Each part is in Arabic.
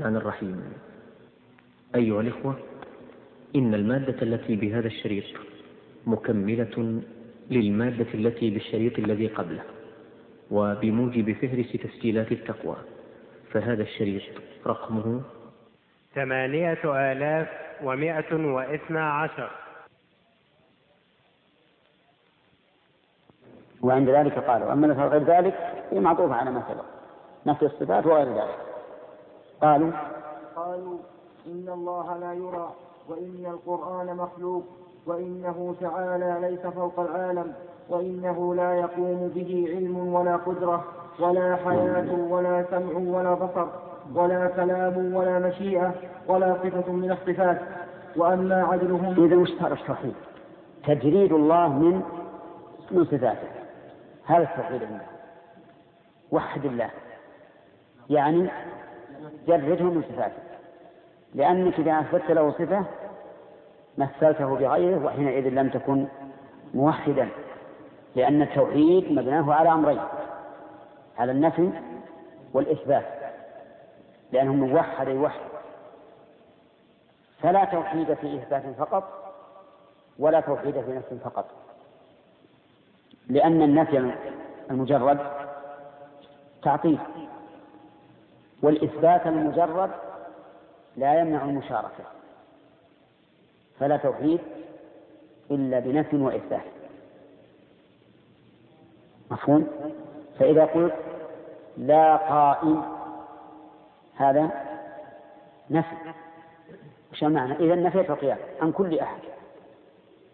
الرحمن الرحيم. أيها الإخوة إن المادة التي بهذا الشريط مكملة للمادة التي بالشريط الذي قبله وبموجب فهرس تسجيلات التقوى فهذا الشريط رقمه ثمانية آلاف ومائة واثنى عشر. وعند ذلك قالوا أما غير ذلك هي معطوفة على ما سبق. نفي الصفات وغير ذلك. قالوا قالوا إن الله لا يرى وإن القرآن مخلوق وإنه تعالى ليس فوق العالم وإنه لا يقوم به علم ولا قدرة ولا حياة ولا سمع ولا بصر ولا كلام ولا مشيئة ولا صفة من الصفات وأما عدلهم إذا وش صار التوحيد؟ تجريد الله من من صفاته. هذا التوحيد عنده وحد الله. يعني جرده من صفاته لأنك إذا أثبت له صفة مثلته بغيره وحينئذ لم تكن موحدا لأن التوحيد مبناه على أمرين على النفي والإثبات لأنه من وحد يوحد فلا توحيد في إثبات فقط ولا توحيد في نفس فقط. لأن النفي المجرد تعطيل. والإثبات المجرد لا يمنع المشاركة فلا توحيد إلا بنفي وإثبات مفهوم؟ فإذا قلت لا قائم هذا نفي وش معنى؟ إذا نفيت القيام عن كل أحد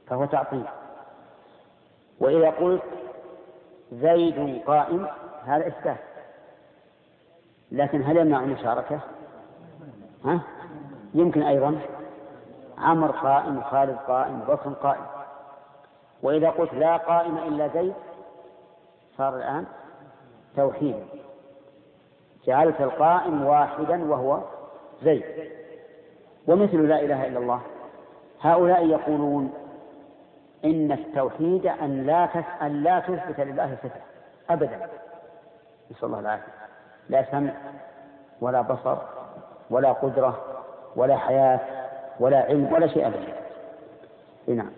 فهو تعطيل وإذا قلت زيد قائم هذا إثبات لكن هل يمنع المشاركة؟ ها؟ يمكن أيضا. عمر قائم خالد قائم بكر قائم. وإذا قلت لا قائم إلا زيد صار الآن توحيد. جعلت القائم واحدا وهو زيد. ومثل لا إله إلا الله. هؤلاء يقولون إن التوحيد أن لا أن لا تثبت لله صفة. أبدا. نسأل الله العافية. لا سمع ولا بصر ولا قدرة ولا حياة ولا علم ولا شيء أبدا. نعم.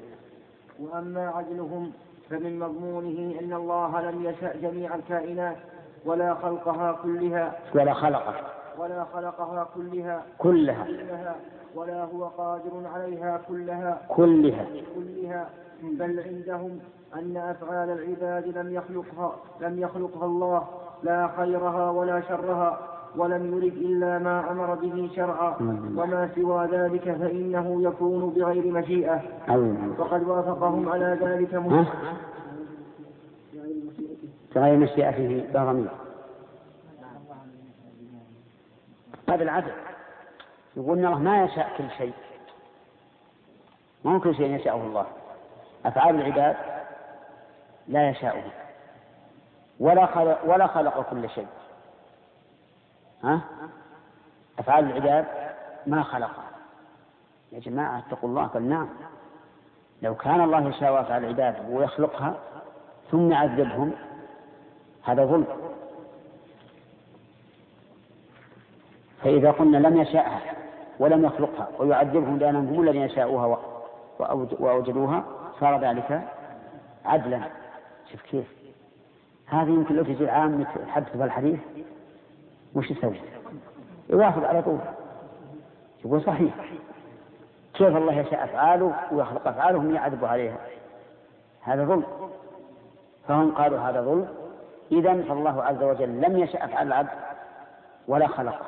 وأما عدلهم فمن مضمونه أن الله لم يشأ جميع الكائنات ولا خلقها كلها. ولا خلقها. ولا خلقها كلها. كلها. كلها. ولا هو قادر عليها كلها. كلها. كلها. بل عندهم أن أفعال العباد لم يخلقها لم يخلقها الله. لا خيرها ولا شرها ولم يرد إلا ما أمر به شرعا. وما سوى ذلك فإنه يكون بغير مشيئة. وقد وافقهم على ذلك بغير مشيئته ضمير. هذا العدل. يقول الله ما يشاء كل شيء. كل شيء يشاءه الله. أفعال العباد لا يشاؤه. ولا خلق ولا خلق كل شيء. ها؟ أفعال العباد ما خلقها. يا جماعة اتقوا الله. قال نعم. لو كان الله يشاء أفعال العباد ويخلقها ثم يعذبهم هذا ظلم. فإذا قلنا لم يشاءها ولم يخلقها ويعذبهم لأنهم هم الذين يشاءوها وأوجدوها صار ذلك عدلا. شوف كيف؟ هذه يمكن لو تجي العام تحدث بالحديث وش يسوي؟ يوافق على طول. يقول صحيح. كيف الله يشاء أفعاله ويخلق أفعاله هم يعذبوا عليها؟ هذا ظلم. فهم قالوا هذا ظلم. إذا فالله عز وجل لم يشاء أفعال العبد ولا خلقه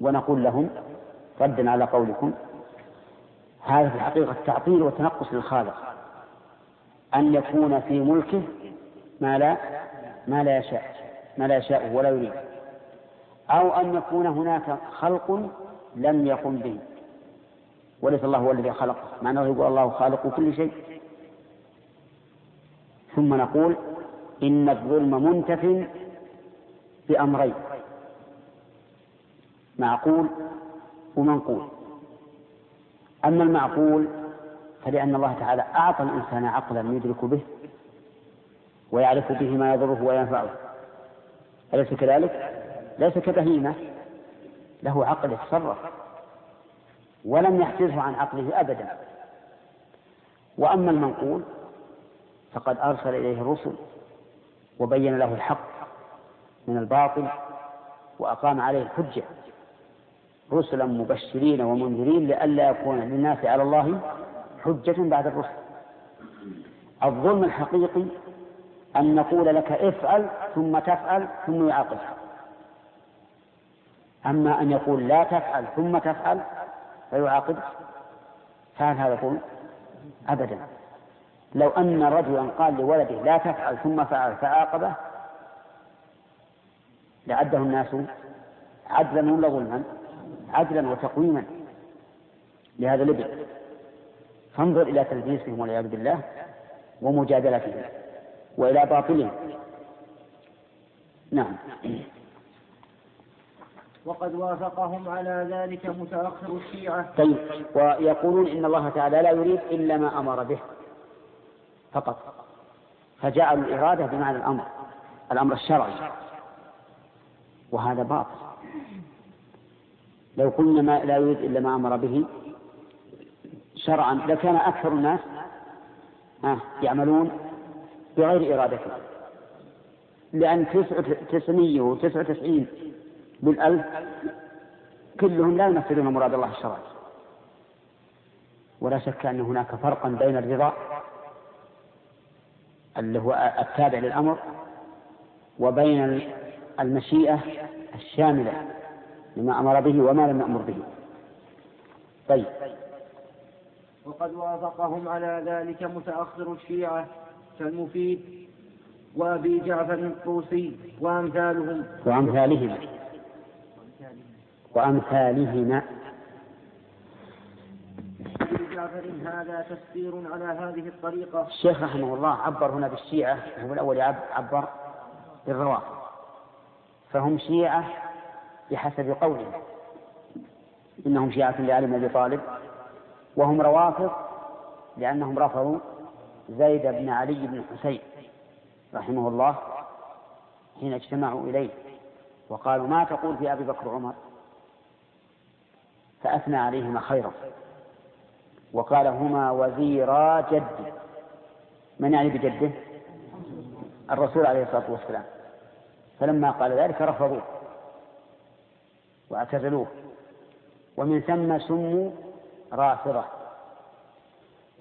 ونقول لهم ردا على قولكم هذا في الحقيقة تعطيل وتنقص للخالق. أن يكون في ملكه ما لا ما لا يشاء ما لا يشاء ولا يريد. أو أن يكون هناك خلق لم يقم به. وليس الله هو الذي مع أنه يقول الله خالق كل شيء. ثم نقول إن الظلم منتف بأمرين. معقول ومنقول. أما المعقول فلأن الله تعالى أعطى الإنسان عقلا يدرك به ويعرف به ما يضره وينفعه. أليس كذلك؟ ليس كبهيمة. له عقل يتصرف. ولم يحجزه عن عقله أبدا. وأما المنقول فقد أرسل إليه الرسل وبين له الحق من الباطل وأقام عليه الحجة. رسلا مبشرين ومنذرين لئلا يكون للناس على الله حجة بعد الرسل. الظلم الحقيقي أن نقول لك افعل ثم تفعل ثم يعاقبك أما أن يقول لا تفعل ثم تفعل فيعاقبك فهل هذا ظلم؟ أبدا. لو أن رجلا قال لولده لا تفعل ثم فعل فعاقبه لعده الناس عدلا ولا ظلما؟ عدلا وتقويما. لهذا الابن. فانظر إلى تلبيسهم والعياذ بالله ومجادلتهم. وإلى باطلهم نعم. وقد وافقهم على ذلك متأخر الشيعة. طيب. ويقولون إن الله تعالى لا يريد إلا ما أمر به. فقط. فجعلوا الإرادة بمعنى الأمر. الأمر الشرعي. وهذا باطل. لو قلنا ما لا يريد إلا ما أمر به شرعا لكان أكثر الناس يعملون بغير إرادته. لأن تسعمية وتسعة وتسعين بالألف كلهم لا يمثلون مراد الله الشرعي. ولا شك أن هناك فرقا بين الرضا اللي هو التابع للأمر وبين المشيئة الشاملة لما أمر به وما لم يأمر به. طيب. وقد وافقهم على ذلك متأخر الشيعة كالمفيد وأبي جعفر الطوسي وأمثالهم. وأمثالهما. وأمثالهما جعفر هذا تفسير على هذه الطريقة. الشيخ رحمه الله عبر هنا بالشيعة هو الأول عبر بالروافض فهم شيعة بحسب قوله إنهم شيعة لعلي بن أبي طالب وهم روافض لأنهم رفضوا زيد بن علي بن الحسين رحمه الله حين اجتمعوا إليه وقالوا ما تقول في أبي بكر وعمر؟ فأثنى عليهما خيرا. وقال هما وزيرا جدي من يعني بجده؟ الرسول عليه الصلاة والسلام. فلما قال ذلك رفضوه واعتزلوه. ومن ثم سموا رافضة.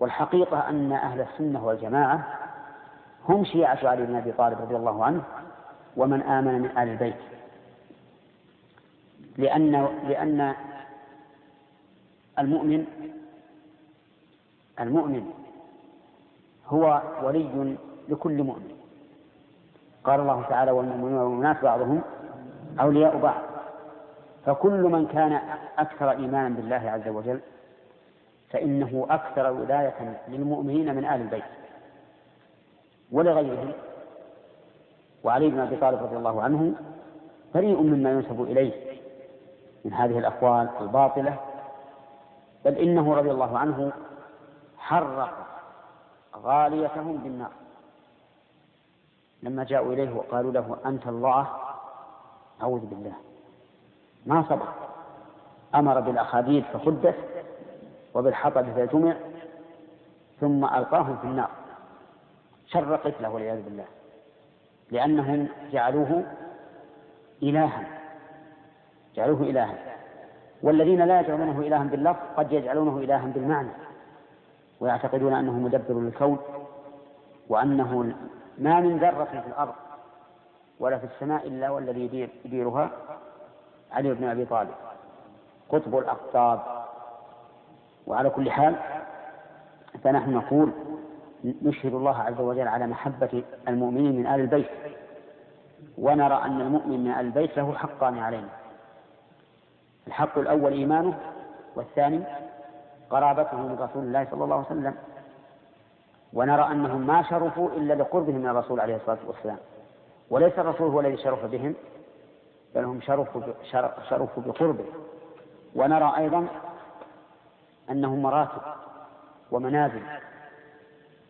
والحقيقة أن أهل السنة والجماعة هم شيعة علي بن أبي طالب رضي الله عنه ومن آمن من آل البيت. لأن لأن المؤمن المؤمن هو ولي لكل مؤمن. قال الله تعالى والمؤمنون والمؤمنات بعضهم أولياء بعض فكل من كان أكثر إيمانا بالله عز وجل فإنه أكثر ولاية للمؤمنين من آل البيت ولغيرهم. وعلي بن أبي طالب رضي الله عنه بريء مما ينسب إليه من هذه الأقوال الباطلة بل إنه رضي الله عنه حرق غاليتهم بالنار. لما جاءوا إليه وقالوا له أنت الله أعوذ بالله. ما صبر. أمر بالأخاديد فخدت وبالحطب فجمع ثم ألقاهم في النار. شر قتله والعياذ بالله. لأنهم جعلوه إلها. جعلوه إلها. والذين لا يجعلونه إلها باللفظ قد يجعلونه إلها بالمعنى. ويعتقدون أنه مدبر للكون وأنه ما من ذرة في الأرض ولا في السماء إلا والذي يدير يديرها علي بن أبي طالب. قطب الأقطاب وعلى كل حال فنحن نقول نشهد الله عز وجل على محبة المؤمنين من آل البيت ونرى أن المؤمن من آل البيت له حقان علينا. الحق الأول إيمانه والثاني قرابته من رسول الله صلى الله عليه وسلم. ونرى أنهم ما شرفوا إلا لقربهم من الرسول عليه الصلاة والسلام. وليس الرسول هو الذي شرف بهم بل هم شرفوا بقربه. ونرى أيضا أنهم مراتب ومنازل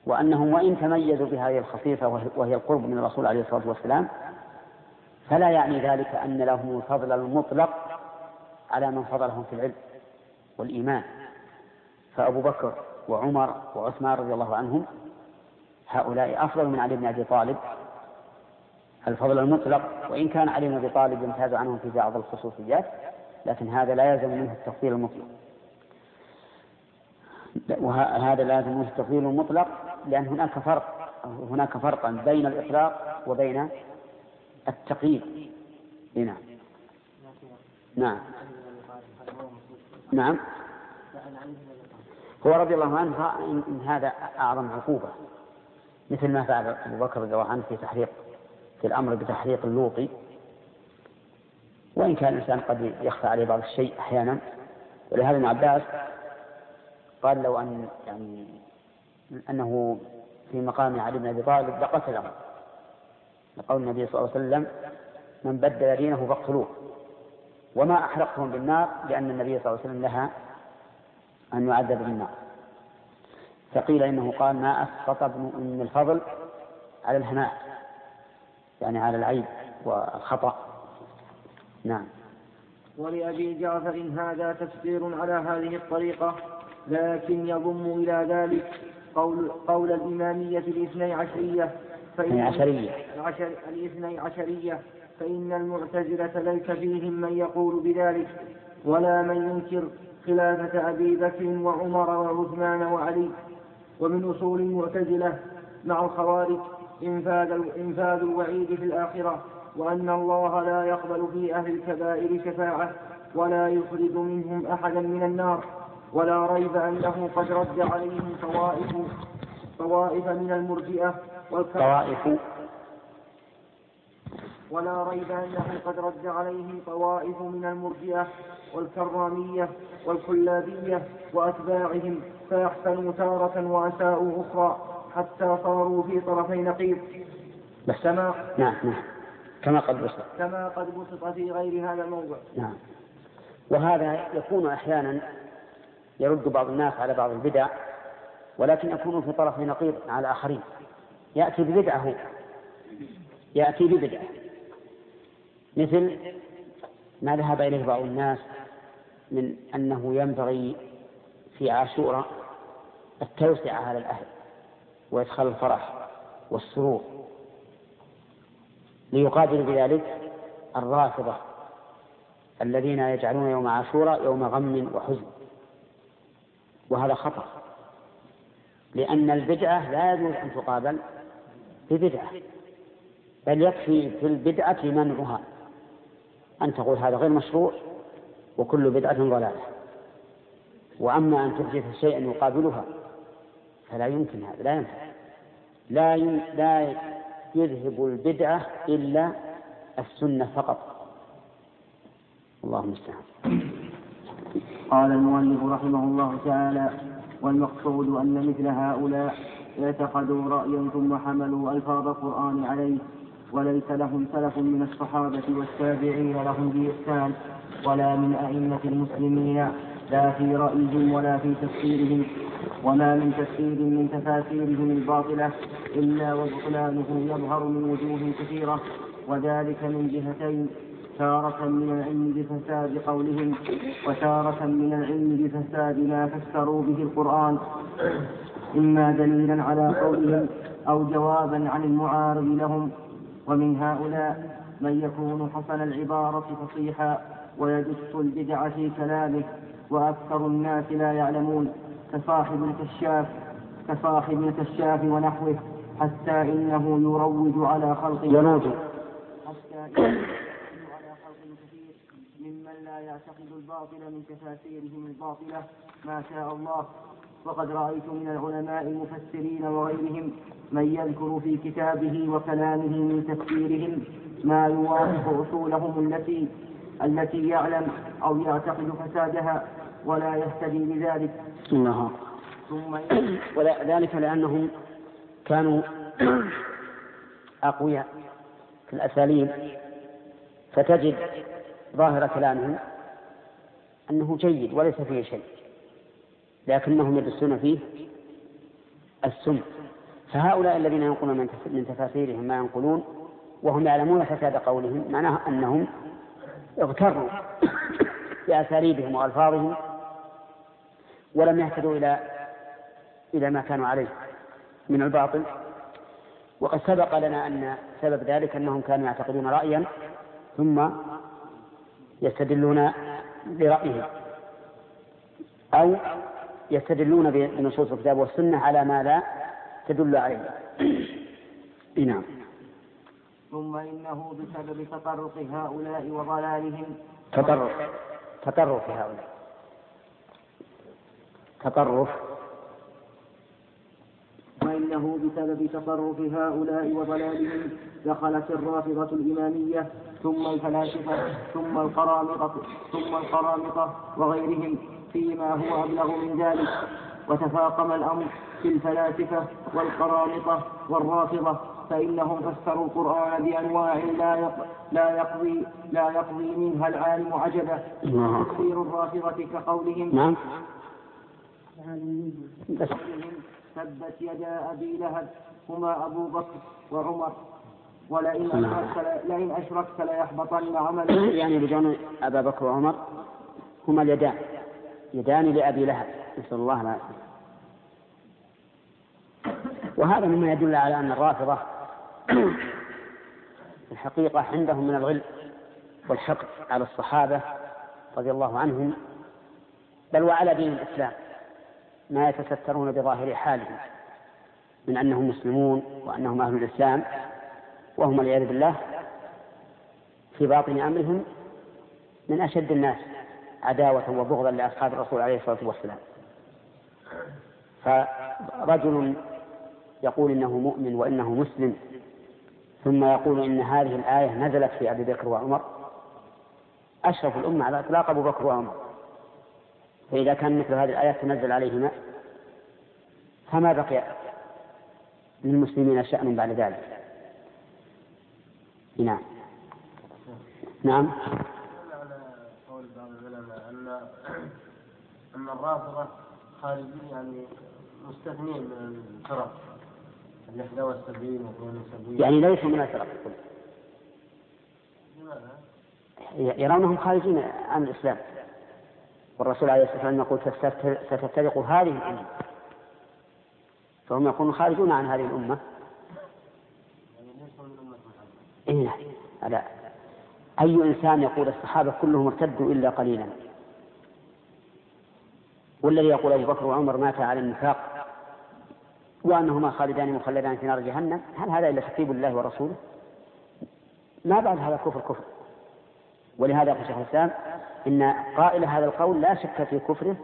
وأنهم وإن تميزوا بهذه الخصيصة وهي القرب من الرسول عليه الصلاة والسلام فلا يعني ذلك أن لهم الفضل المطلق على من فضلهم في العلم والإيمان. فأبو بكر وعمر وعثمان رضي الله عنهم هؤلاء أفضل من علي بن أبي طالب. الفضل المطلق وإن كان علي بن أبي طالب يمتاز عنهم في بعض الخصوصيات لكن هذا لا يلزم منه التفضيل المطلق. وهذا لا يلزم منه التفضيل المطلق لأن هناك فرق هناك فرقا بين الإطلاق وبين التقييد. نعم. نعم. نعم. هو رضي الله عنه إن هذا أعظم عقوبة. مثل ما فعل أبو بكر رضي الله عنه في تحريق في الأمر بتحريق اللوطي. وإن كان الإنسان قد يخفى عليه بعض الشيء أحيانا. ولهذا ابن عباس قال لو أن يعني أنه في مقام علي بن أبي طالب لقتله. لقول النبي صلى الله عليه وسلم من بدل دينه فاقتلوه. وما أحرقتهم بالنار لأن النبي صلى الله عليه وسلم لها أن يعذب بالنار. فقيل إنه قال ما أسقط ابن أم الفضل على الهناء يعني على العيب والخطأ. نعم. ولأبي جعفر هذا تفسير على هذه الطريقة. لكن يضم إلى ذلك قول, قول الإمامية الاثني عشرية فإن عشرية. العشر الاثني عشرية فإن المعتزلة ليس فيهم من يقول بذلك ولا من ينكر خلافة أبي بكر وعمر وعثمان وعلي. ومن أصول المعتزلة مع الخوارج إنفاذ إنفاذ الوعيد في الآخرة وأن الله لا يقبل في أهل الكبائر شفاعة ولا يخرج منهم أحدا من النار. ولا ريب أنه قد رد عليهم طوائف طوائف من المرجئة طوائف. ولا ريب أنه قد رد عليهم طوائف من المرجئة والكرامية والكلابية وأتباعهم فأحسنوا تارة وأساءوا أخرى حتى صاروا في طرفي نقيض. بس كما نعم نعم. كما قد بسط كما قد بسط في غير هذا الموضع. نعم. وهذا يكون أحيانا يرد بعض الناس على بعض البدع ولكن يكون في طرف نقيض على الآخرين. يأتي ببدعة يأتي ببدعة. مثل ما ذهب إليه بعض الناس من أنه ينبغي في عاشوراء التوسعة على الأهل وإدخال الفرح والسرور. ليقابل بذلك الرافضة الذين يجعلون يوم عاشوراء يوم غم وحزن. وهذا خطأ. لأن البدعة لا يجوز أن تقابل ببدعة بل يكفي في البدعة منعها. أن تقول هذا غير مشروع وكل بدعة ضلالة. وأما أن تحدث شيئا يقابلها فلا يمكن هذا لا ينفع. لا لا يذهب البدعة إلا السنة فقط. الله المستعان. قال المؤلف رحمه الله تعالى والمقصود أن مثل هؤلاء اعتقدوا رأيا ثم حملوا ألفاظ القرآن عليه وليس لهم سلف من الصحابة والتابعين لهم بإحسان ولا من أئمة المسلمين لا في رأيهم ولا في تفسيرهم وما من تفسير من تفاسيرهم الباطلة إلا وبطلانه يظهر من وجوه كثيرة وذلك من جهتين تارة من العلم بفساد قولهم وتارة من العلم بفساد ما فسروا به القرآن. إما دليلا على قولهم أو جوابا عن المعارض لهم. ومن هؤلاء من يكون حسن العبارة فصيحا ويدس البدع في كلامه وأكثر الناس لا يعلمون. كصاحب الكشاف كصاحب الكشاف ونحوه حتى إنه يروج على خلق يروج حتى إنه على خلق كثير ممن لا يعتقد الباطل من تفاسيرهم الباطلة ما شاء الله. وقد رأيت من العلماء المفسرين وغيرهم من يذكر في كتابه وكلامه من تفسيرهم ما يوافق أصولهم التي التي يعلم أو يعتقد فسادها ولا يهتدي بذلك الله ثم وذلك لأنهم كانوا أقوياء في الأساليب. فتجد ظاهر كلامهم أنه جيد وليس فيه شيء لكنهم يدسون فيه السم. فهؤلاء الذين ينقلون من تفاسيرهم ما ينقلون وهم يعلمون فساد قولهم معناه أنهم اغتروا بأساليبهم وألفاظهم ولم يهتدوا إلى إلى ما كانوا عليه من الباطل. وقد سبق لنا أن سبب ذلك أنهم كانوا يعتقدون رأيا ثم يستدلون برأيهم أو يستدلون بنصوص الكتاب والسنة على ما لا تدل عليه. نعم. ثم إنه بسبب تطرق هؤلاء وضلالهم. تطرف تطرف هؤلاء. تطرف وإنه بسبب تطرف هؤلاء وضلالهم دخلت الرافضة الإمامية ثم الفلاسفة ثم القرامطة ثم القرامطة وغيرهم فيما هو أبلغ من ذلك. وتفاقم الأمر في الفلاسفة والقرامطة والرافضة فإنهم فسروا القرآن بأنواع لا لا يقضي لا يقضي منها العالم عجبا. تفسير الرافضة كقولهم. نعم. تبت يدا أبي لهب هما أبو بكر وعمر. ولئن أشركت لئن أشركت ليحبطن عملك يعني يرجعون أبا بكر وعمر هما اليدان يدان لأبي لهب. نسأل الله العافية. وهذا مما يدل على أن الرافضة الحقيقة عندهم من الغل والحقد على الصحابة رضي الله عنهم بل وعلى دين الإسلام. ما يتسترون بظاهر حالهم من أنهم مسلمون وأنهم أهل الإسلام وهم والعياذ بالله في باطن أمرهم من أشد الناس عداوة وبغضا لأصحاب الرسول عليه الصلاة والسلام. فرجل يقول إنه مؤمن وإنه مسلم ثم يقول إن هذه الآية نزلت في أبي بكر وعمر. أشرف الأمة على إطلاق أبو بكر وعمر. فإذا كان مثل هذه الآيات تنزل عليهما فما بقي للمسلمين شأن بعد ذلك. نعم. نعم. على قول بعض العلماء أن ان الرافضة خارجين يعني مستثنين من الفرق. ال 71 و 72 يعني ليسوا من الفرق. لماذا؟ يرونهم خارجين عن الإسلام. والرسول عليه الصلاة والسلام يقول ستفترق هذه الأمة. فهم يكونون خارجون عن هذه الأمة. محمد إيه لا أي إنسان يقول الصحابة كلهم ارتدوا إلا قليلا. والذي يقول أبو بكر وعمر ماتا على النفاق وأنهما خالدان مخلدان في نار جهنم هل هذا إلا تكذيب الله ورسوله؟ ما بعد هذا كفر كفر. ولهذا يقول شيخ الإسلام إن قائل هذا القول لا شك في كفره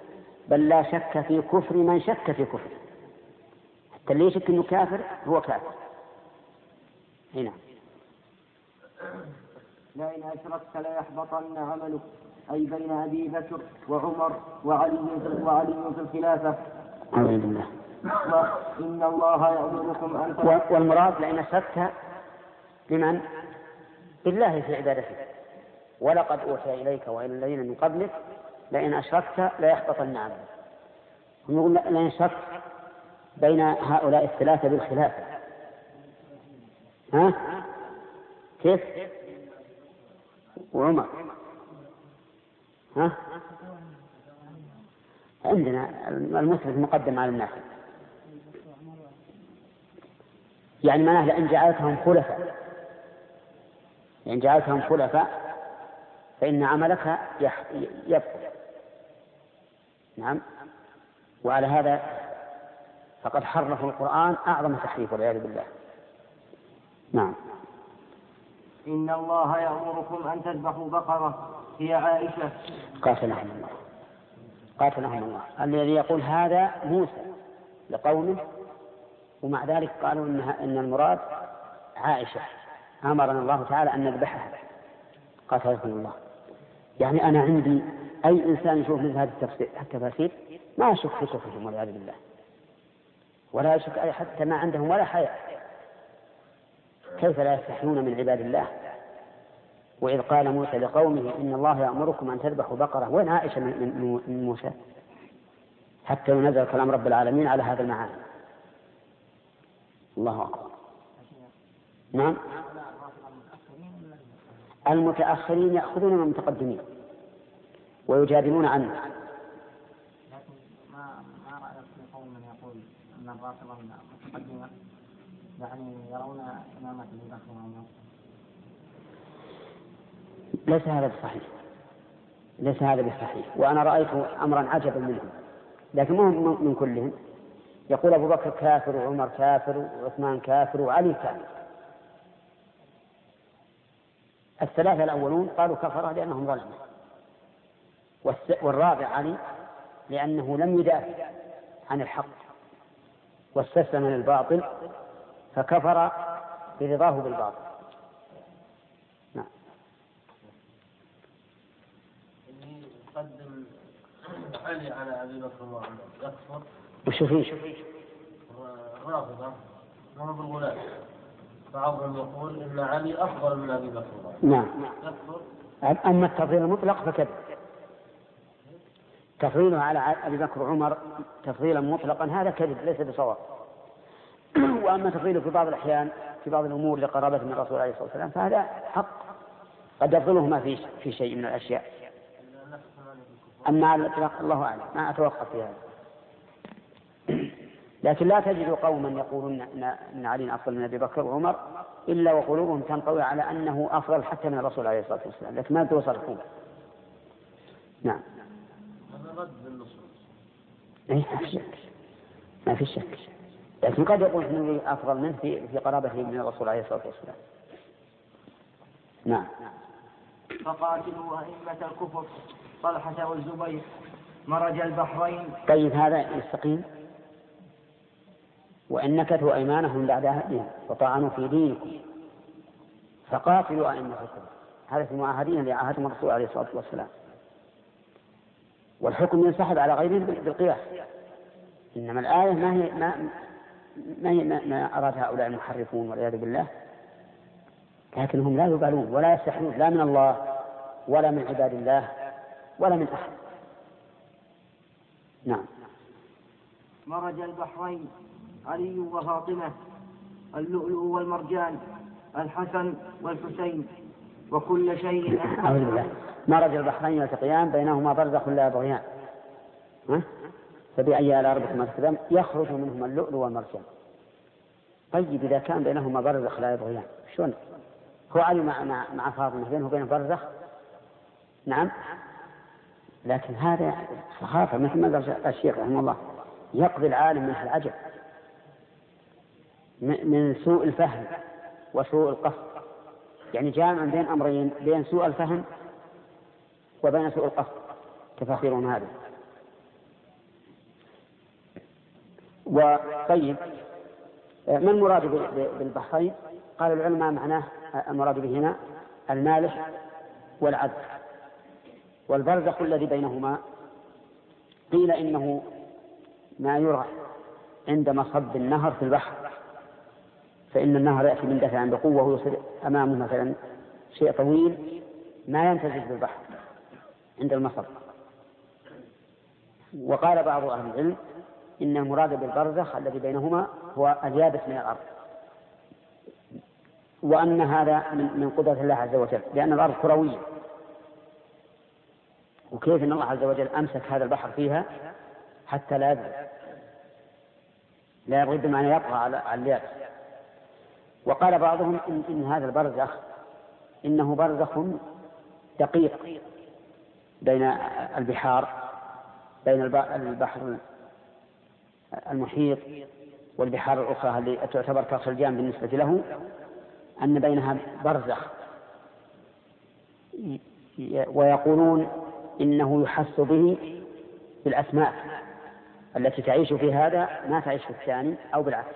بل لا شك في كفر من شك في كفره. حتى اللي يشك إنه كافر هو كافر. هنا لئن أشركت ليحبطن عملك أي بين أبي بكر وعمر وعلي وعلي في الخلافة أعوذ بالله وإن الله يأمركم أن والمراد لأن أشركت بمن؟ بالله في عبادته. ولقد أوحي إليك وإلى الذين من قبلك لئن أشركت ليحبطن عملك هم يقول لئن أشركت بين هؤلاء الثلاثة بالخلافة ها؟ كيف؟ وعمر ها؟ عندنا المثبت مقدم على الناس يعني معناه لأن جعلتهم خلفاء لأن جعلتهم خلفاء فإن عملك يبطل نعم. وعلى هذا فقد حرفوا القرآن أعظم تحريف والعياذ بالله. نعم. إن الله يأمركم أن تذبحوا بقرة هي عائشة. قاتلهم الله. قاتلهم الله. الذي يقول هذا موسى لقومه ومع ذلك قالوا إنها إن المراد عائشة. أمرنا الله تعالى أن نذبحها. قاتلكم الله. يعني أنا عندي أي إنسان يشوف مثل هذه التفاسير ما أشك في كفرهم والعياذ بالله. ولا أشك أي حتى ما عندهم ولا حياء كيف لا يستحيون من عباد الله؟ وإذ قال موسى لقومه إن الله يأمركم أن تذبحوا بقرة. وين عائشة من, موسى؟ حتى ينزل كلام رب العالمين على هذا المعنى الله أكبر. نعم. المتأخرين يأخذون من المتقدمين ويجادلون عنه. لكن ما ما رأيك في قول من يقول أن الرافضة المتقدمة يعني يرون إمامة أبي بكر وعمر؟ ليس هذا بصحيح. ليس هذا بصحيح. وأنا رأيت أمرا عجبا منهم لكن ما من كلهم. يقول أبو بكر كافر وعمر كافر وعثمان كافر وعلي كافر. الثلاثة الأولون قالوا كفر لأنهم ظلموا. والرابع علي لأنه لم يدافع عن الحق واستسلم للباطل فكفر برضاه بالباطل. نعم. يقدم علي على أبي بكر وعمر. يكفر. وش فيه الرافضة هم بالغلاة بعضهم يقول إن علي أفضل من أبي بكر. وعمر نعم أما التفضيل المطلق فكذب. تفضيله على أبي بكر وعمر تفضيلا مطلقا هذا كذب ليس بصواب. وأما تفضيله في بعض الأحيان في بعض الأمور لقرابة من الرسول عليه الصلاة والسلام فهذا حق. قد يفضلهما في في شيء من الأشياء. أما على الإطلاق الله أعلم. ما أتوقف في هذا. لكن لا تجد قوما يقولون ان علي افضل من أبي بكر وعمر إلا وقلوبهم تنطوي على أنه أفضل حتى من الرسول عليه الصلاة والسلام. لكن ما توصلهم نعم. هذا رد بالنصوص اي ما في شك. ما في شك. لكن قد يقول إنه أفضل منه في في قرابته من الرسول عليه الصلاة والسلام. نعم. فقاتلوا أئمة الكفر طلحة والزبير مرج البحرين. طيب هذا يستقيم؟ وإن نكثوا أيمانهم بعد عهدهم وطعنوا في دينكم. فقاتلوا الكفر. هذا في معاهدين لعهدهم الرسول عليه الصلاة والسلام. والحكم ينسحب على غيرهم بالقياس. إنما الآية ما هي ما ما, هي ما, أراد هؤلاء المحرفون والعياذ بالله. لكنهم لا يبالون ولا يستحيون لا من الله ولا من عباد الله ولا من أحد. نعم. مرج البحرين. علي وفاطمة اللؤلؤ والمرجان الحسن والحسين وكل شيء أعوذ بالله. مرج البحرين يلتقيان بينهما برزخ لا يبغيان ها؟ فبأي آلاء ربكما تكذبان؟ يخرج منهما اللؤلؤ والمرجان. طيب إذا كان بينهما برزخ لا يبغيان شلون؟ هو علي مع مع, مع فاطمة بينه وبين برزخ؟ نعم. لكن هذا سخافة مثل ما قال الشيخ رحمه الله يقضي العالم منها العجب. من سوء الفهم وسوء القصد. يعني جامع بين أمرين بين سوء الفهم وبين سوء القصد. تفاخرون هذا. وطيب ما المراد بالبحرين؟ قال العلماء معناه المراد به هنا المالح والعذب والبرزخ الذي بينهما. قيل إنه ما يرى عند مصب النهر في البحر. فإن النهر يأتي من دفع بقوة ويصير أمامه مثلا شيء طويل ما يمتزج بالبحر عند المصب وقال بعض أهل العلم إن المراد بالبرزخ الذي بينهما هو اليابس من الأرض. وأن هذا من قدرة الله عز وجل لأن الأرض كروية. وكيف أن الله عز وجل أمسك هذا البحر فيها؟ حتى لا يبغي لا يبغي بمعنى يطغى على اليابس. وقال بعضهم إن, إن هذا البرزخ إنه برزخ دقيق بين البحار بين الب- البحر المحيط والبحار الأخرى التي تعتبر كالخلجان بالنسبة له أن بينها برزخ. ويقولون إنه يحس به بالأسماك التي تعيش في هذا ما تعيش في الثاني أو بالعكس.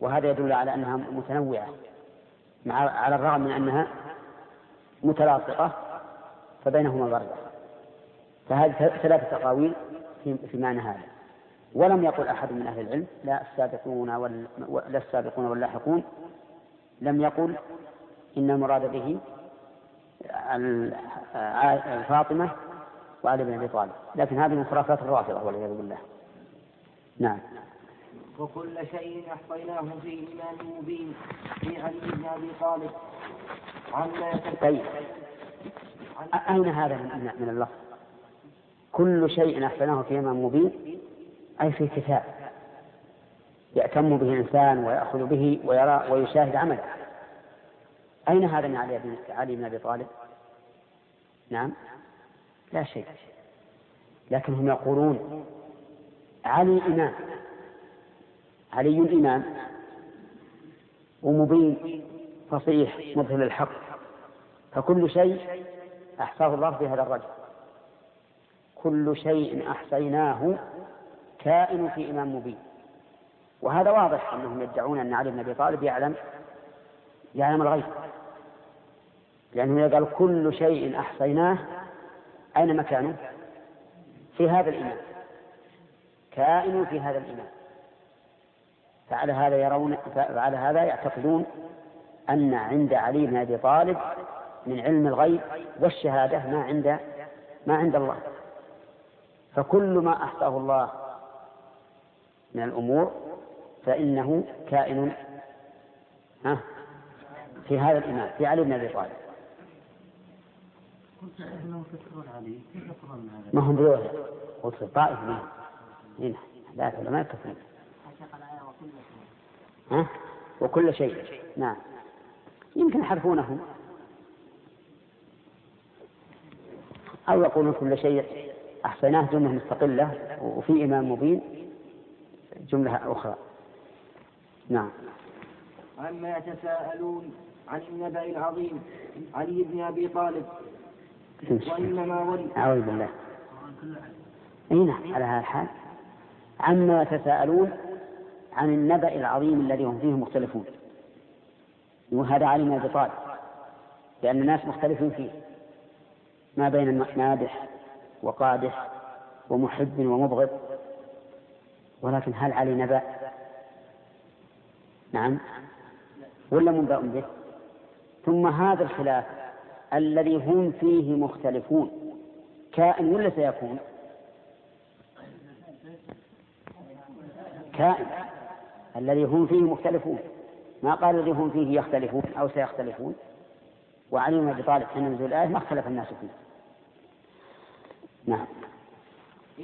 وهذا يدل على أنها متنوعة مع على الرغم من أنها متلاصقة فبينهما برزخ. فهذه ثلاثة أقاويل في في معنى هذا. ولم يقل أحد من أهل العلم لا السابقون وال... لا السابقون واللاحقون لم يقل إن المراد به فاطمة وعلي بن أبي طالب. لكن هذه من خرافات الرافضة والعياذ بالله. نعم. وكل شيء أحصيناه في إيمان مبين. في علي بن أبي طالب. عما طيب. أين هذا من من اللفظ؟ كل شيء أحسناه في إمام مبين؟ أي في كتاب يأتم به الإنسان ويأخذ به ويرى ويشاهد عمله. أين هذا من علي بن علي بن أبي طالب؟ نعم. لا شيء. لكن هم يقولون علي إمام علي إمام ومبين فصيح مظهر للحق فكل شيء أحصاه الله في هذا الرجل. كل شيء أحصيناه كائن في إمام مبين. وهذا واضح أنهم يدعون أن علي بن أبي طالب يعلم يعلم الغيب. لأنه قال كل شيء أحصيناه أين مكانه؟ في هذا الإمام كائن في هذا الإمام. فعلى هذا يرون فعلى هذا يعتقدون أن عند علي بن أبي طالب من علم الغيب والشهادة ما عند ما عند الله. فكل ما أحصاه الله من الأمور فإنه كائن في هذا الإمام في علي بن أبي طالب. ما هم بيوه قلت في الطائف منهم هنا لا ما يكفرون ها؟ وكل شيء. نعم. يمكن يحرفونهم. أو يقولون كل شيء أحسناه جملة مستقلة وفي إمام مبين جملة أخرى. نعم. عما يتساءلون عن النبأ العظيم علي بن أبي طالب. وإنما ولي. أعوذ بالله. أي نعم على هذا الحال؟ عما يتساءلون عن النبأ العظيم الذي هم فيه مختلفون. وهذا بن أبي طالب لأن الناس مختلفين فيه. ما بين مادح وقادح ومحب ومبغض. ولكن هل علي نبأ؟ نعم. ولا منبأ به. ثم هذا الخلاف الذي هم فيه مختلفون. كائن ولا سيكون؟ كائن. الذي هم فيه مختلفون. ما قال الذي هم فيه يختلفون أو سيختلفون. وعلي بن أبي طالب حين نزول الآية ما اختلف الناس فيه. نعم.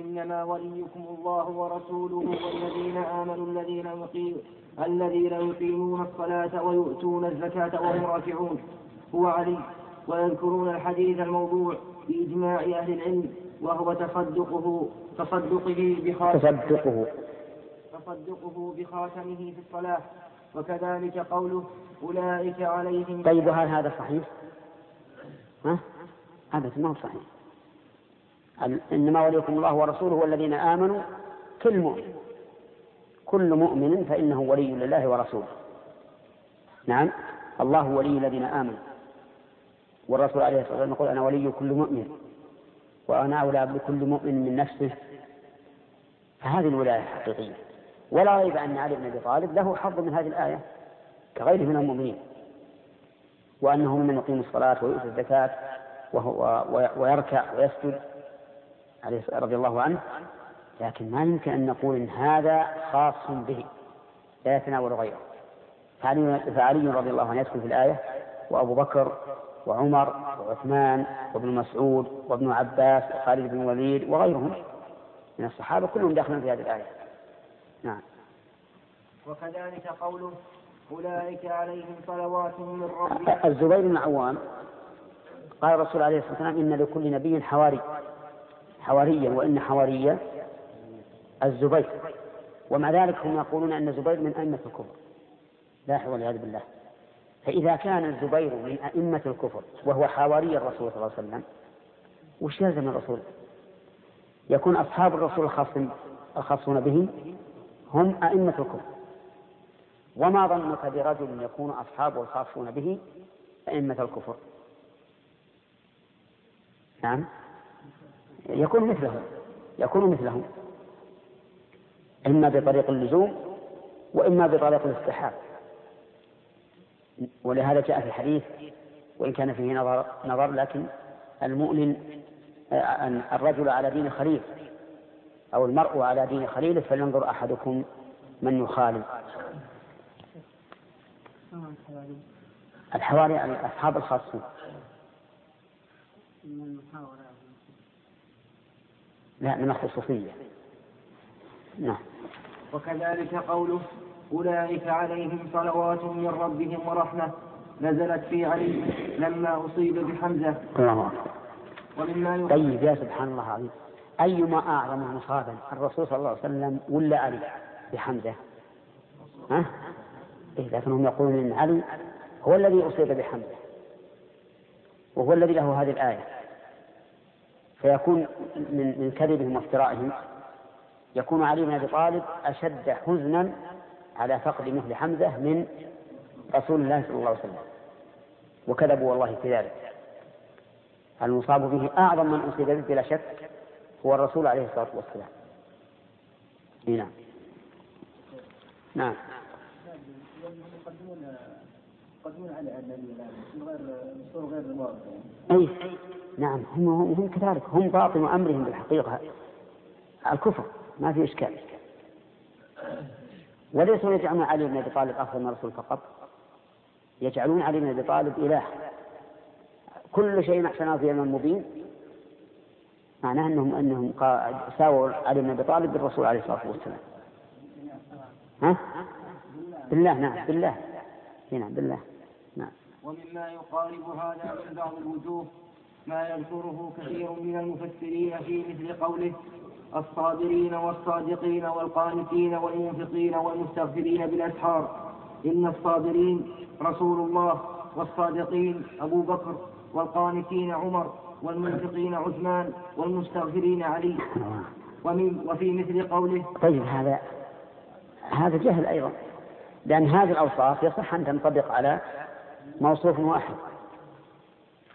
إنما وليكم الله ورسوله والذين آمنوا الذين يقيمون الذين يقيمون الصلاة ويؤتون الزكاة وهم راكعون. هو علي. ويذكرون الحديث الموضوع بإجماع أهل العلم وهو تصدقه تصدقه بخاتمه تصدقه. تصدقه بخاتمه في الصلاة. وكذلك قوله أولئك عليهم طيب وهل هذا صحيح؟ ها؟ هذا ما هو صحيح. إنما وليكم الله ورسوله والذين آمنوا كل مؤمن. كل مؤمن فإنه ولي لله ورسوله. نعم؟ الله ولي الذين آمنوا. والرسول عليه الصلاة والسلام يقول أنا ولي كل مؤمن. وأنا أولى بكل مؤمن من نفسه. فهذه الولاية الحقيقية. ولا ريب أن علي بن أبي طالب له حظ من هذه الآية كغيره من المؤمنين وأنه ممن يقيم الصلاة ويؤتي الزكاة وهو ويركع ويسجد عليه رضي الله عنه لكن ما يمكن أن نقول إن هذا خاص به لا يتناول غيره. فعلي, فعلي رضي الله عنه يدخل في الآية وأبو بكر وعمر وعثمان وابن مسعود وابن عباس وخالد بن الوليد وغيرهم من الصحابة كلهم داخلون في هذه الآية. نعم. وكذلك قوله أولئك عليهم صلوات من ربهم. الزبير بن عوام قال الرسول عليه الصلاة والسلام إن لكل نبي حواري حواريا وإن حواريا الزبير. ومع ذلك هم يقولون أن الزبير من أئمة الكفر. لا والعياذ بالله. فإذا كان الزبير من أئمة الكفر وهو حواري الرسول صلى الله عليه وسلم وش يلزم الرسول؟ يكون أصحاب الرسول الخاصين الخاصون به هم أئمة الكفر. وما ظنك برجل يكون أصحابه الخاصون به؟ أئمة الكفر. نعم. يكون مثلهم. يكون مثلهم. إما بطريق اللزوم وإما بطريق الاستحاب ولهذا جاء في الحديث وإن كان فيه نظر, نظر لكن المؤمن الرجل على دين خليل أو المرء على دين خليله فلينظر أحدكم من يخالف الحواري أصحاب الخاصون من المحاورة لا من الخصوصية. نعم. وكذلك قوله أولئك عليهم صلوات من ربهم ورحمة نزلت في علي لما أصيب بحمزة. الله أكبر. ومما طيب يا سبحان الله العظيم. أيما أعظم مصابا الرسول صلى الله عليه وسلم ولا علي بحمزة؟ ها؟ إيه لكن هم يقولون إن علي هو الذي أصيب بحمزة وهو الذي له هذه الآية. فيكون من من كذبهم وافترائهم يكون علي بن أبي طالب أشد حزنا على فقد مثل حمزة من رسول الله صلى الله عليه وسلم. وكذبوا والله في ذلك. المصاب به أعظم من أصيب به بلا شك هو الرسول عليه الصلاة والسلام. نعم. نعم. يقدمون على غير غير أي. نعم. هم هم كذلك. هم باطن أمرهم بالحقيقة. الكفر ما في إشكال. وليسوا يجعلون علي بن أبي طالب أفضل من الرسول فقط. يجعلون علي بن أبي طالب إله. كل شيء أحسنه في علم مبين. معناه أنهم أنهم ساووا علي بن أبي طالب بالرسول عليه الصلاة والسلام. ها؟ بالله نعم بالله. نعم بالله. نعم. ومما يقارب هذا من بعض الوجوه ما يذكره كثير من المفسرين في مثل قوله الصابرين والصادقين والقانتين والمنفقين والمستغفرين بالأسحار. إن الصابرين رسول الله والصادقين أبو بكر والقانتين عمر والمنفقين عثمان والمستغفرين علي. ومن وفي مثل قوله طيب هذا هذا جهل أيضا لأن هذه الأوصاف يصح أن تنطبق على موصوف واحد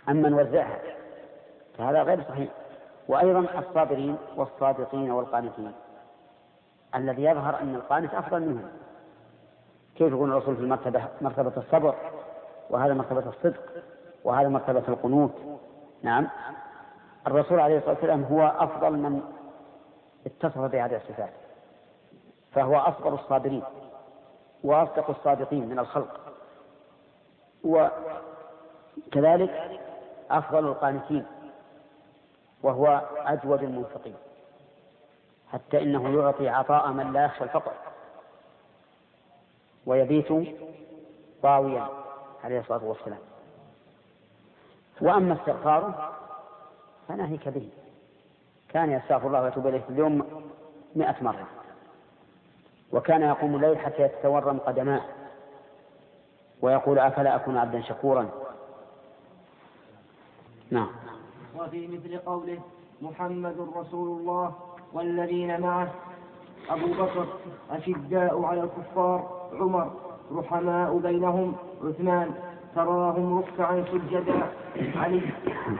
أما نوزعها فهذا غير صحيح. وأيضا الصابرين والصادقين والقانتين. الذي يظهر أن القانت أفضل منهم. كيف يكون الرسول في المرتبة مرتبة الصبر؟ وهذا مرتبة الصدق وهذا مرتبة القنوت نعم. الرسول عليه الصلاة والسلام هو أفضل من اتصف بهذه الصفات. فهو أصبر الصابرين وأصدق الصادقين من الخلق. وكذلك أفضل القانتين وهو أجود المنفقين. حتى إنه يعطي عطاء من لا يخشى الفقر. ويبيت طاويا عليه الصلاة والسلام. وأما استغفاره فناهيك به كان يستغفر الله ويتوب إليه في اليوم مئة مرة. وكان يقوم الليل حتى يتورم قدماه. ويقول أفلا أكون عبدا شكورا. نعم. وفي مثل قوله محمد رسول الله والذين معه أبو بكر أشداء على الكفار عمر رحماء بينهم عثمان. تراهم ركعا سجدا. علي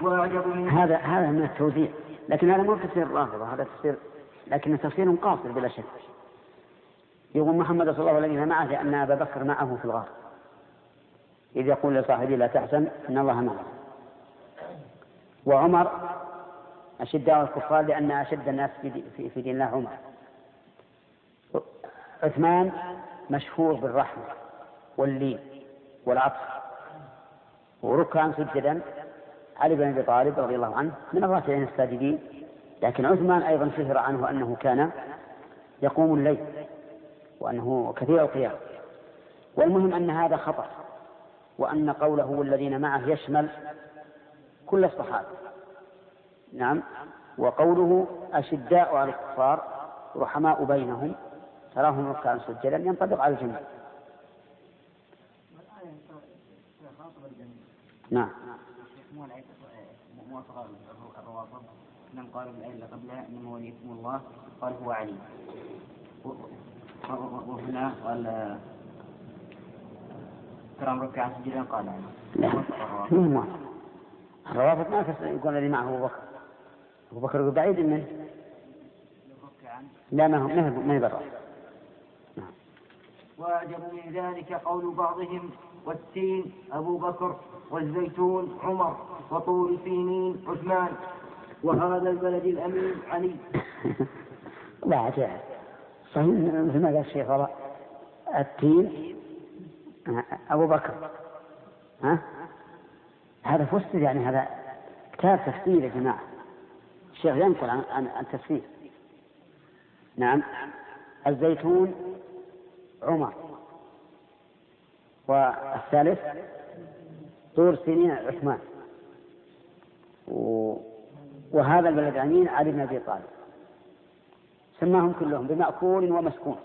وأعجب من هذا هذا من التوزيع. لكن هذا مو تفسير الرافضة هذا تفسير لكن تفسير قاصر بلا شك. يقول محمد صلى الله عليه وسلم معه لأن أبا بكر معه في الغار. إذ يقول لصاحبه لا تحزن إن الله معه. وعمر أشداء الكفار لأن أشد الناس في دين الله عمر. عثمان مشهور بالرحمة واللين والعطف. وركعا سجدا علي بن أبي طالب رضي الله عنه من الراشدين الساجدين لكن عثمان أيضا شهر عنه أنه كان يقوم الليل وأنه كثير القيام. والمهم أن هذا خطأ وأن قوله والذين معه يشمل كل الصحابة. نعم وقوله أشداء على الكفار رحماء بينهم تراهم ركعا سجدا ينطبق على الجميع. نعم. موافقة الروافض من قالوا بالآية اللي قبلها إنما وليكم الله قال هو علي وهنا قال كرام ركعا سجدا قال علي لا مو موافق الروافض ما يقول الذي معه أبو بكر. أبو بكر بعيد منه. لا ما هو ما هو ما وأعجب من ذلك قول بعضهم والتين أبو بكر والزيتون عمر وطول سينين عثمان. وهذا البلد الأمين علي. لا عجائب صحيح مثل ما قال الشيخ التين. أبو بكر. ها؟ هذا فسر يعني هذا يحتاج تفسير يا جماعة. الشيخ ينقل عن عن عن تفسير نعم. الزيتون عمر. والثالث طور سنين عثمان. وهذا البلد أمين علي بن أبي طالب. سماهم كلهم بمأكول ومسكون.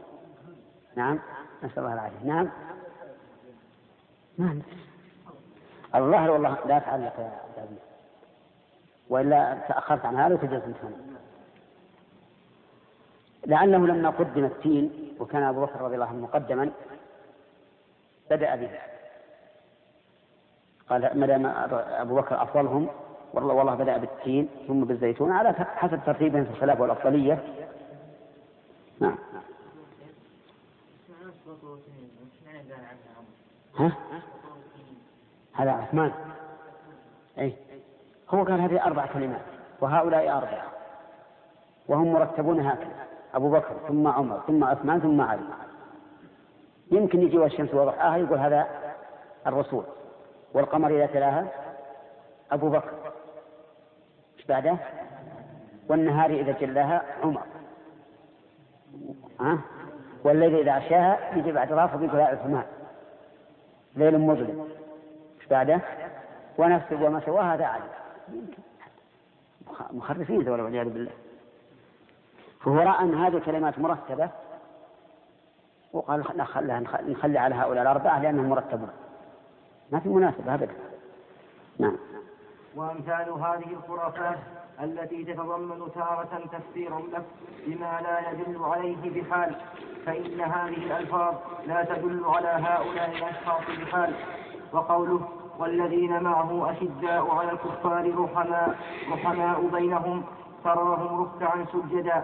نعم. نسأل الله العافية. نعم. ما ندري. الظاهر والله لا تعلق يا عبد العزيز وإلا تأخرت عن هذا وتجلس هنا لعله لما قدم التين وكان أبو بكر رضي الله عنه مقدما بدأ به قال ما دام أبو بكر أفضلهم والله والله بدأ بالتين ثم بالزيتون على حسب ترتيبهم في الخلاف والأفضلية. نعم. ها؟ هذا عثمان. أي هو قال هذه أربع كلمات وهؤلاء أربعة. وهم مرتبون هكذا أبو بكر ثم عمر ثم عثمان ثم علي. يمكن يجي والشمس وضحاها يقول هذا الرسول. والقمر إذا تلاها أبو بكر. إيش بعده؟ والنهار إذا جلاها عمر. ها؟ والليل إذا عشاها يجي بعد رافض يقول عثمان. ليل مظلم. إيش بعده؟ ونفس وما سواها هذا علي مخرفين ذولا والعياذ بالله. فهو رأى أن هذه الكلمات مرتبة وقال لا خلها نخلي على هؤلاء الأربعة لأنهم مرتبون. ما في مناسبة أبدا. نعم. وأمثال هذه الخرافات التي تتضمن تارة تفسير اللفظ بما لا يدل عليه بحال فإن هذه الألفاظ لا تدل على هؤلاء الأشخاص بحال. وقوله والذين معه أشداء على الكفار رحماء رحماء بينهم تراهم ركعا سجدا.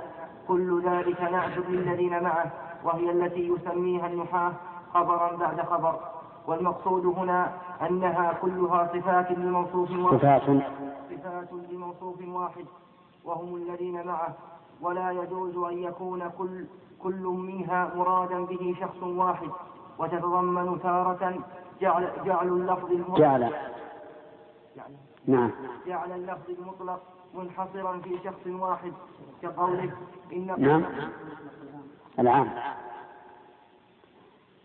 كل ذلك نعت للذين معه. وهي التي يسميها النحاة خبرا بعد خبر. والمقصود هنا أنها كلها صفات لموصوف واحد. صفات. صفات لموصوف واحد. وهم الذين معه. ولا يجوز أن يكون كل كل منها مرادا به شخص واحد. وتتضمن تارة جعل جعل اللفظ المطلق. جعل. نعم. جعل اللفظ المطلق منحصرا في شخص واحد. كقوله إن نعم. العام.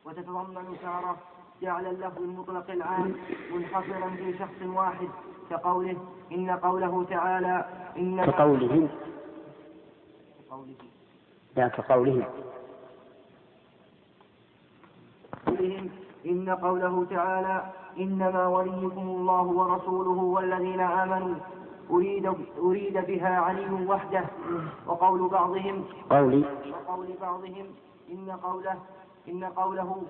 وتتضمن تارة جعل اللفظ المطلق العام منحصرا في شخص واحد كقوله إن قوله تعالى إن كقولهم قوله لا كقولهم قولهم إن قوله تعالى إنما وليكم الله ورسوله والذين آمنوا أريد, أريد بها علي وحده. وقول بعضهم قولي. وقول بعضهم إن قوله إن قوله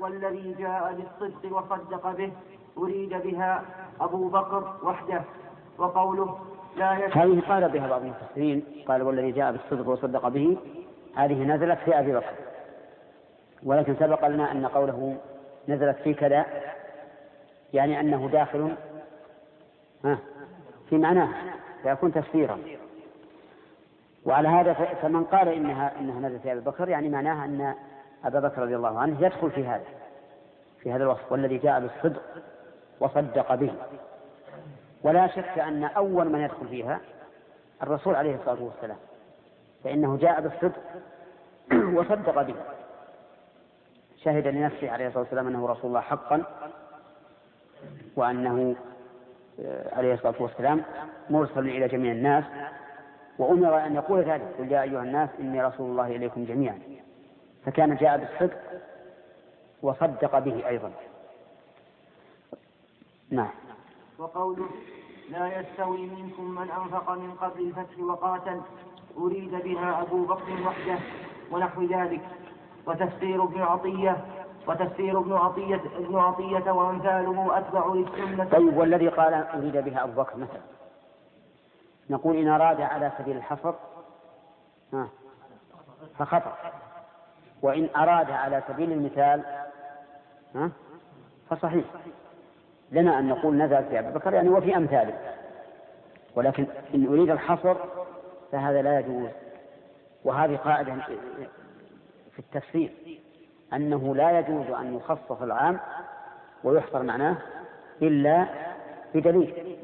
والذي, جاء بالصدق وصدق به أريد بها أبو بكر وحده. وقوله لا يس هذه قال بها بعض المفسرين قال والذي جاء بالصدق وصدق به هذه نزلت في أبي بكر. ولكن سبق لنا أن قوله نزلت في كذا يعني أنه داخل ها؟ في معناه فيكون تفسيرا. وعلى هذا فمن قال إنها إنها نزلت في أبي بكر يعني معناها أن أبا بكر رضي الله عنه يدخل في هذا في هذا الوصف والذي جاء بالصدق وصدق به. ولا شك أن أول من يدخل فيها الرسول عليه الصلاة والسلام فإنه جاء بالصدق وصدق به. شهد لنفسه عليه الصلاة والسلام أنه رسول الله حقا وأنه آه، عليه الصلاة والسلام مرسل إلى جميع الناس وأمر أن يقول ذلك قل يا أيها الناس إني رسول الله إليكم جميعا. فكان جاء بالصدق وصدق به أيضا. نعم. وقوله لا يستوي منكم من أنفق من قبل الفتح وقاتل أريد بها أبو بكر وحده ونحو ذلك. وتفسير ابن عطية وتفسير ابن عطية ابن عطية وأمثاله أتبع للسنة. طيب والذي قال أريد بها أبو بكر مثلا. نقول إن أراد على سبيل الحصر فخطأ. وإن أراد على سبيل المثال فصحيح. لنا أن نقول نزل في أبي بكر يعني وفي أمثاله. ولكن إن أريد الحصر فهذا لا يجوز. وهذه قاعدة في التفسير. أنه لا يجوز أن يخصص العام ويحصر معناه إلا بدليل.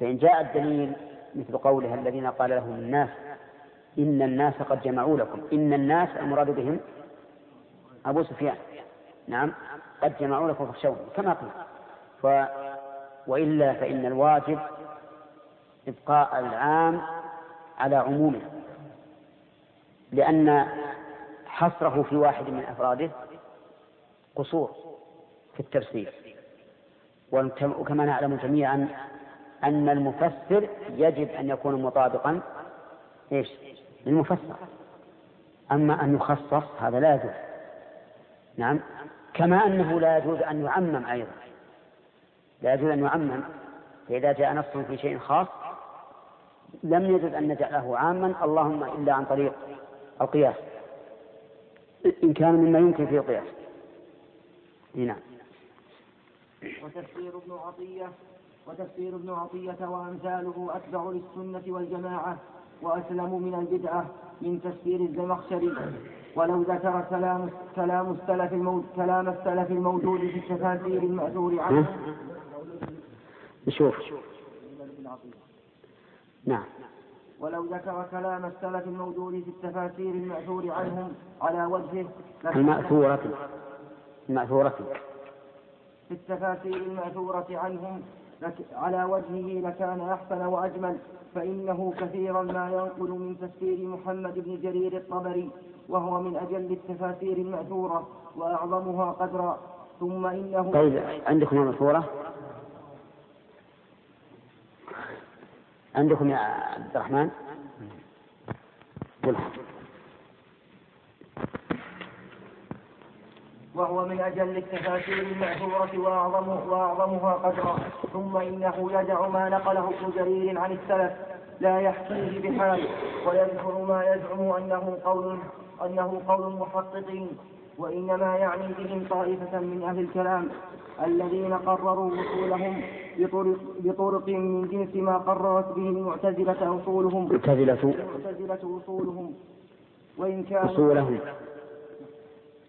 فإن جاء الدليل مثل قولها الذين قال لهم الناس إن الناس قد جمعوا لكم إن الناس المراد بهم أبو سفيان. نعم قد جمعوا لكم فاخشوهم كما قيل ف... وإلا فإن الواجب إبقاء العام على عمومه لأن حصره في واحد من أفراده قصور في التفسير. وكما نعلم جميعا أن المفسر يجب أن يكون مطابقا إيش؟ للمفسر. أما أن يخصص هذا لا يجوز. نعم. كما أنه لا يجوز أن يعمم أيضا. لا يجوز أن يعمم. فإذا جاء نص في شيء خاص لم يجوز أن نجعله عاما. اللهم إلا عن طريق القياس. إن كان مما يمكن فيه القياس. نعم. وتفسير ابن عطية وتفسير ابن عطية وأمثاله أتبع للسنة والجماعة وأسلم من البدعة من تفسير الزمخشري ولو ذكر كلام كلام السلف الموجود كلام السلف الموجود في التفاسير المأثور عنه نشوف. نعم. ولو ذكر كلام السلف الموجود في التفاسير المأثور عنهم على وجهه المأثورة المأثورة. في التفاسير المأثورة عنهم على وجهه لكان أحسن وأجمل فإنه كثيرا ما ينقل من تفسير محمد بن جرير الطبري وهو من أجل التفاسير المأثورة وأعظمها قدرا ثم إنه طيب عندكم المأثورة؟ عندكم يا عبد الرحمن؟ قل. وهو من أجل التفاسير المأثورة وأعظم وأعظمها قدرا. ثم إنه يدع ما نقله ابن جرير عن السلف. لا يحكيه بحال. ويذكر ما يزعم أنه قول أنه قول المحققين وإنما يعني بهم طائفة من أهل الكلام الذين قرروا وصولهم بطرق, بطرق من جنس ما قررت به المعتزلة أصولهم. معتزلة المعتزلة أصولهم. وإن كانوا أصولهم.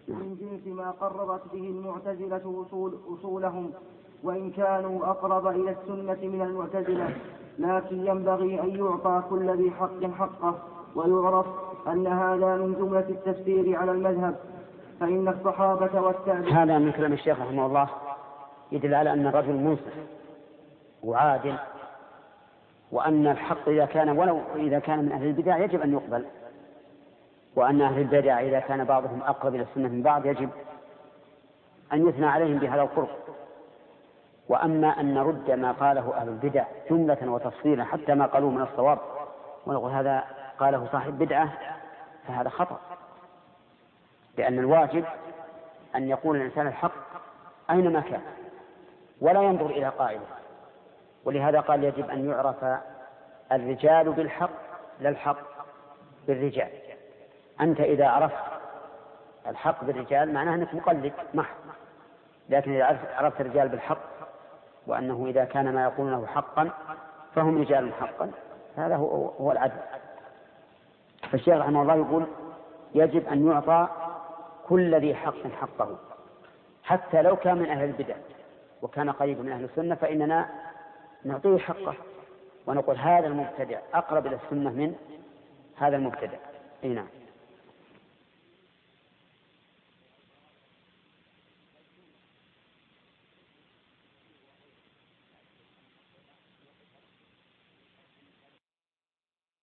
من جنس ما قررت به المعتزلة أصول أصولهم. وإن كانوا أقرب إلى السنة من المعتزلة. لكن ينبغي أن يعطى كل ذي حق حقه. ويعرف أن هذا من جملة التفسير على المذهب. فإن الصحابة والتابعين هذا من كلام الشيخ رحمه الله يدل على أن الرجل منصف وعادل وأن الحق إذا كان ولو إذا كان من أهل البدع يجب أن يقبل وأن أهل البدع إذا كان بعضهم أقرب إلى السنة من بعض يجب أن يثنى عليهم بهذا القرب. وأما أن نرد ما قاله أهل البدع جملة وتفصيلا حتى ما قالوه من الصواب ونقول هذا قاله صاحب بدعة فهذا خطأ. لأن الواجب أن يقول الإنسان الحق أينما كان ولا ينظر إلى قائله. ولهذا قال يجب أن يعرف الرجال بالحق لا الحق بالرجال. أنت إذا عرفت الحق بالرجال معناه أنك مقلد محض. لكن إذا عرفت الرجال بالحق وأنه إذا كان ما يقولونه حقا فهم رجال حقا هذا هو, هو العدل. فالشيخ رحمه الله يقول يجب أن يعطى كل ذي حق حقه. حتى لو كان من أهل البدع وكان قريبا من أهل السنة فإننا نعطيه حقه ونقول هذا المبتدع أقرب إلى السنة من هذا المبتدع. أي نعم.